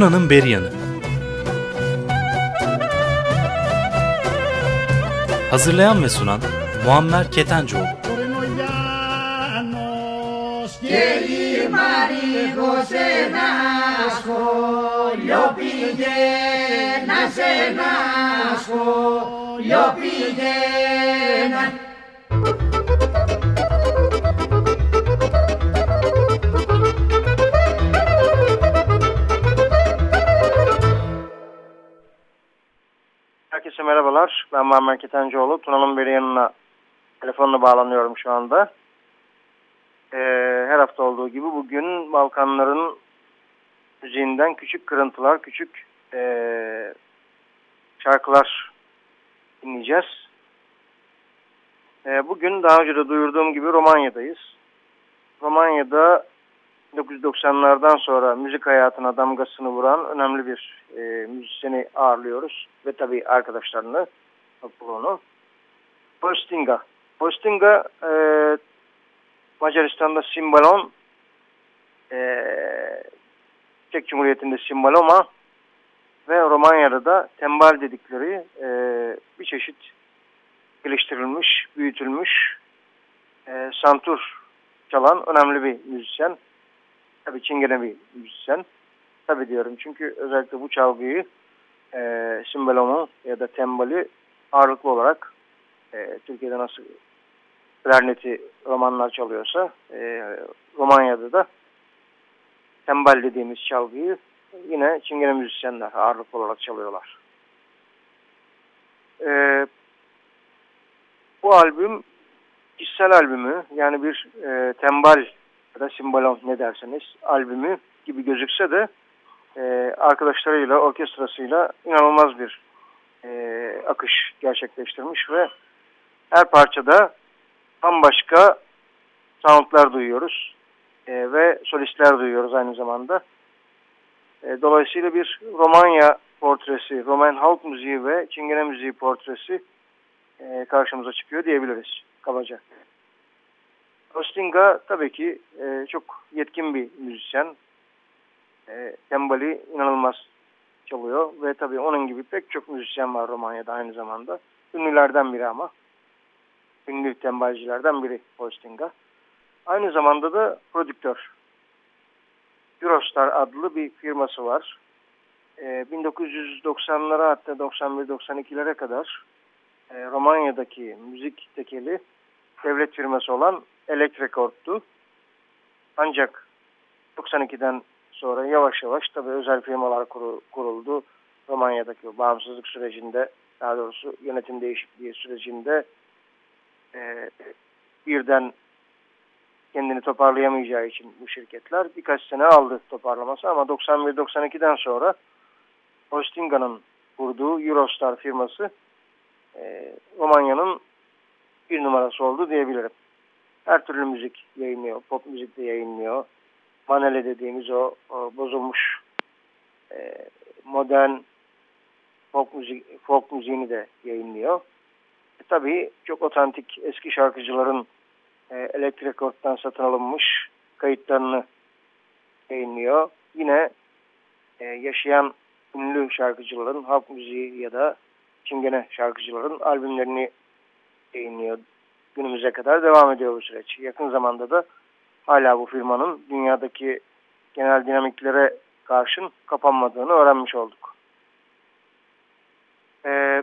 Tuna'nın Beriyanı Hazırlayan ve sunan Muammer Ketencoğlu Herkese merhabalar. Ben Muammer Ketencoğlu. Tuna'nın beri yanına telefonla bağlanıyorum şu anda. Ee, her hafta olduğu gibi bugün Balkanların müziğinden küçük kırıntılar, küçük ee, şarkılar dinleyeceğiz. Ee, bugün daha önce de duyurduğum gibi Romanya'dayız. Romanya'da 1990'lardan sonra müzik hayatına damgasını vuran önemli bir e, müzisyeni ağırlıyoruz. Ve tabii arkadaşlarını, topluluğunu. Postinga. Postinga e, Macaristan'da Simbalon, e, Çek Cumhuriyeti'nde Simbaloma ve Romanya'da da tembal dedikleri e, bir çeşit geliştirilmiş, büyütülmüş e, santur çalan önemli bir müzisyen. Tabii Çingene bir müzisyen. Tabii diyorum çünkü özellikle bu çalgıyı e, simbalomu ya da tembali ağırlıklı olarak e, Türkiye'de nasıl klarneti romanlar çalıyorsa e, Romanya'da da tembal dediğimiz çalgıyı yine Çingene müzisyenler ağırlıklı olarak çalıyorlar. E, bu albüm kişisel albümü yani bir e, tembal ya da simbalon ne derseniz albümü gibi gözükse de e, arkadaşlarıyla, orkestrasıyla inanılmaz bir e, akış gerçekleştirmiş ve her parçada bambaşka soundlar duyuyoruz e, ve solistler duyuyoruz aynı zamanda. E, dolayısıyla bir Romanya portresi, Roman halk müziği ve Çingene müziği portresi e, karşımıza çıkıyor diyebiliriz kabaca. Ostinga tabii ki e, çok yetkin bir müzisyen. E, tembali inanılmaz çalıyor ve tabii onun gibi pek çok müzisyen var Romanya'da aynı zamanda. Ünlülerden biri ama. Ünlü tembalcilerden biri Ostinga. Aynı zamanda da prodüktör. Eurostar adlı bir firması var. E, 1990'lara hatta 91-92'lere kadar e, Romanya'daki müzik tekeli devlet firması olan Elektrekord'tu. Ancak 92'den sonra yavaş yavaş tabii özel firmalar kuruldu. Romanya'daki bağımsızlık sürecinde daha doğrusu yönetim değişikliği sürecinde e, birden kendini toparlayamayacağı için bu şirketler birkaç sene aldı toparlaması ama 91-92'den sonra Ostinga'nın kurduğu Eurostar firması e, Romanya'nın bir numarası oldu diyebilirim her türlü müzik yayınlıyor. Pop müzik de yayınlıyor. Manele dediğimiz o, o bozulmuş e, modern folk, müzik, folk müziğini de yayınlıyor. E, tabii çok otantik eski şarkıcıların e, elektrik rekorddan satın alınmış kayıtlarını yayınlıyor. Yine e, yaşayan ünlü şarkıcıların halk müziği ya da çingene şarkıcıların albümlerini yayınlıyor günümüze kadar devam ediyor bu süreç. Yakın zamanda da hala bu firmanın dünyadaki genel dinamiklere karşın kapanmadığını öğrenmiş olduk. Ee,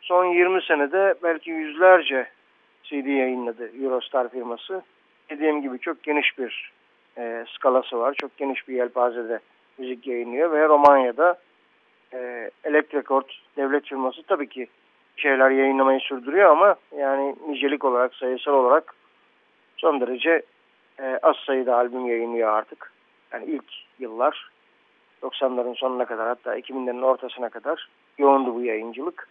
son 20 senede belki yüzlerce CD yayınladı Eurostar firması. Dediğim gibi çok geniş bir e, skalası var. Çok geniş bir yelpazede müzik yayınlıyor ve Romanya'da e, Electric devlet firması tabii ki şeyler yayınlamayı sürdürüyor ama yani nicelik olarak, sayısal olarak son derece e, az sayıda albüm yayınlıyor artık. Yani ilk yıllar 90'ların sonuna kadar hatta 2000'lerin ortasına kadar yoğundu bu yayıncılık.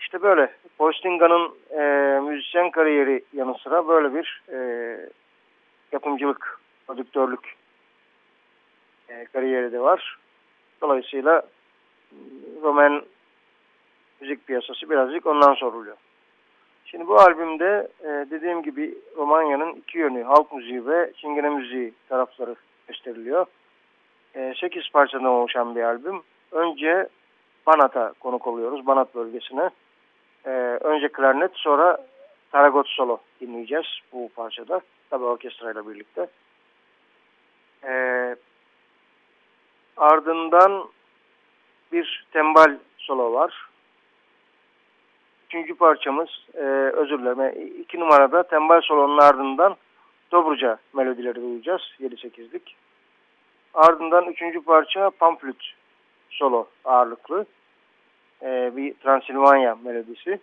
İşte böyle Postinga'nın e, müzisyen kariyeri yanı sıra böyle bir e, yapımcılık, prodüktörlük e, kariyeri de var. Dolayısıyla Roman müzik piyasası birazcık ondan soruluyor. Şimdi bu albümde e, dediğim gibi Romanya'nın iki yönü halk müziği ve çingene müziği tarafları gösteriliyor. E, 8 parçadan oluşan bir albüm. Önce Banat'a konuk oluyoruz, Banat bölgesine. E, önce klarnet sonra Taragot solo dinleyeceğiz bu parçada. Tabi orkestrayla birlikte. E, ardından bir tembal solo var. Üçüncü parçamız, e, özür dilerim, iki numarada tembal solonun ardından Dobruca melodileri duyacağız, 7-8'lik. Ardından üçüncü parça Pamflüt solo ağırlıklı. E, bir Transilvanya melodisi.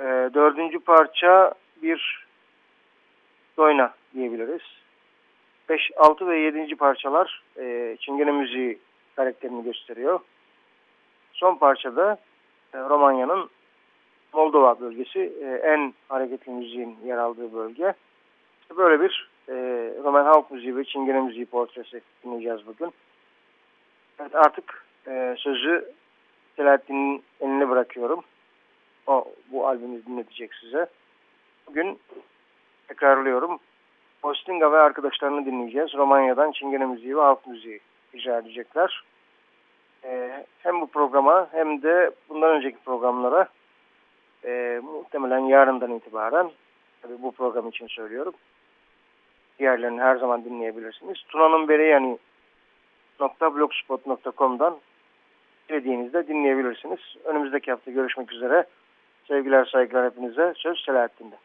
E, dördüncü parça bir Doyna diyebiliriz. 5, 6 ve 7. parçalar e, Çingene müziği karakterini gösteriyor. Son parçada e, Romanya'nın Moldova bölgesi e, en hareketli müziğin yer aldığı bölge. Böyle bir e, Roman halk müziği ve Çingene müziği portresi dinleyeceğiz bugün. Evet artık e, sözü Selahattin'in eline bırakıyorum. O bu albümü dinletecek size. Bugün tekrarlıyorum. Postinga ve arkadaşlarını dinleyeceğiz. Romanya'dan Çingene müziği ve halk müziği icra edecekler. Ee, hem bu programa hem de bundan önceki programlara e, muhtemelen yarından itibaren tabii bu program için söylüyorum. Diğerlerini her zaman dinleyebilirsiniz. Tuna'nın Bereyani blogspot.com'dan dilediğinizde dinleyebilirsiniz. Önümüzdeki hafta görüşmek üzere. Sevgiler saygılar hepinize. Söz Selahattin'de.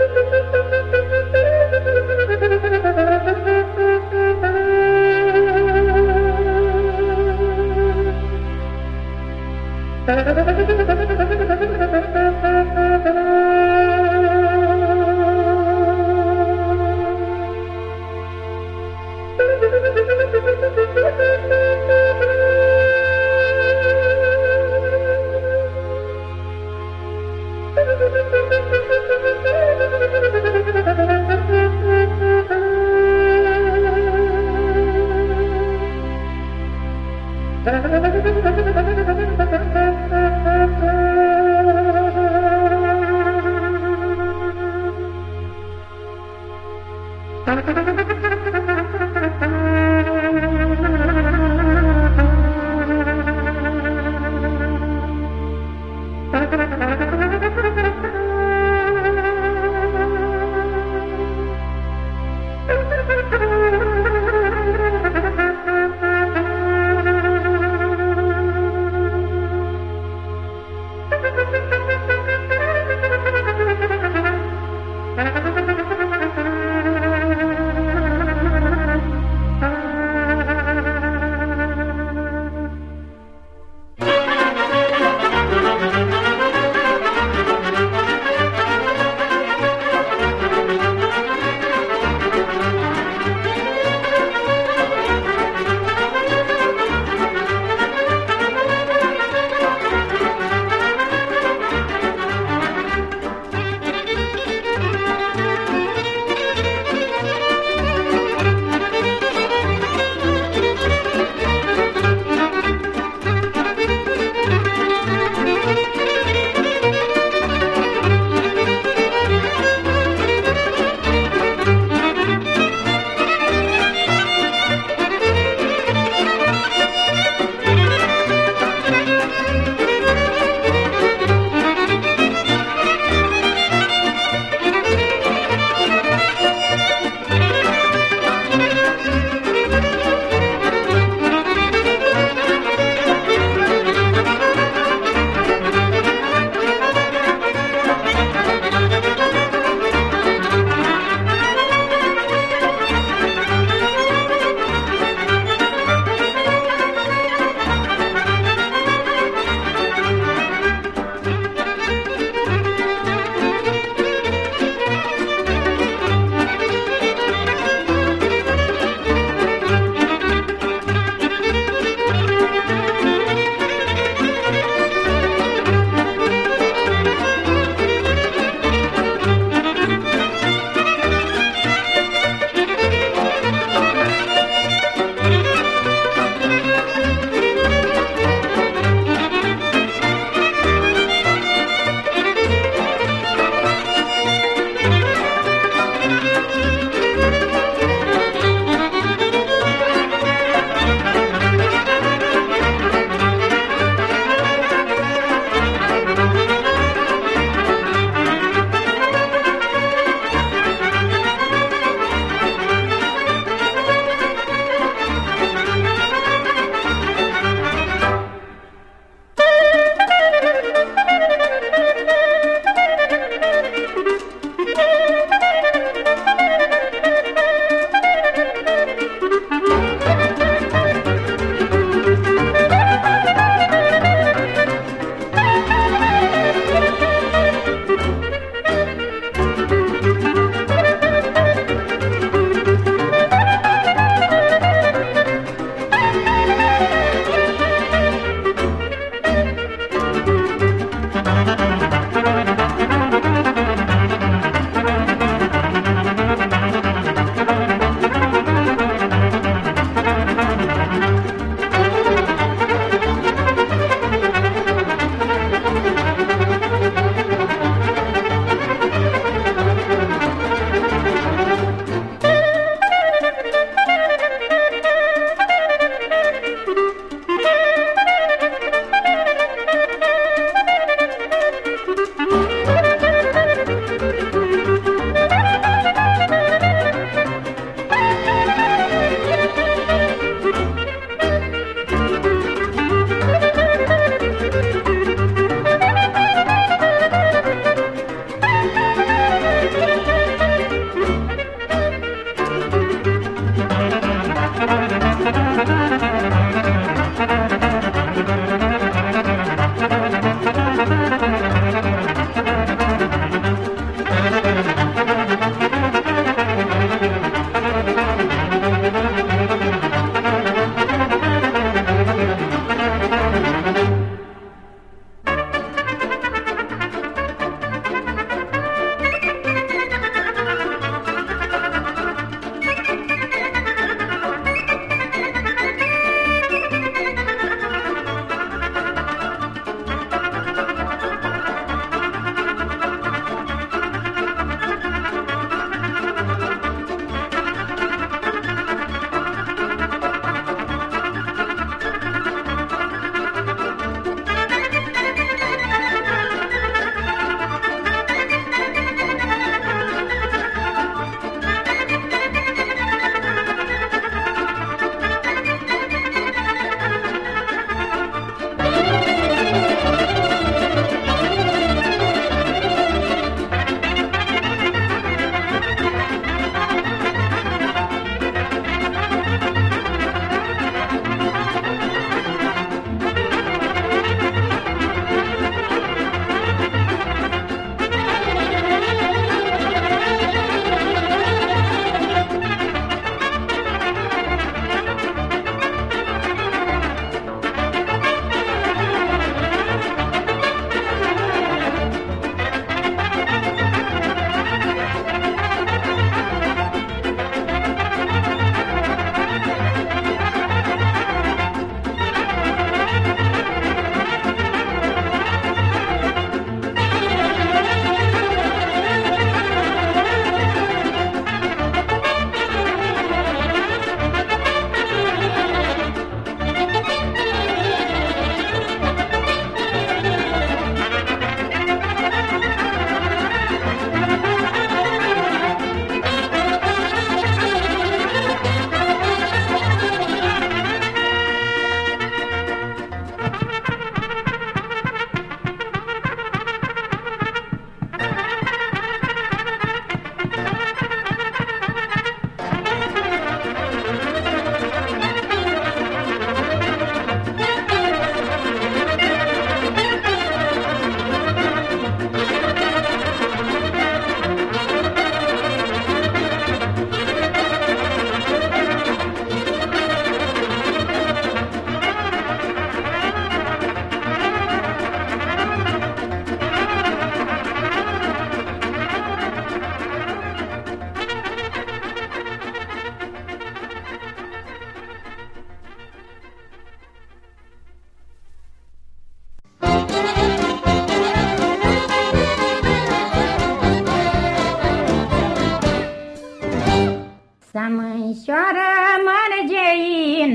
Thank you.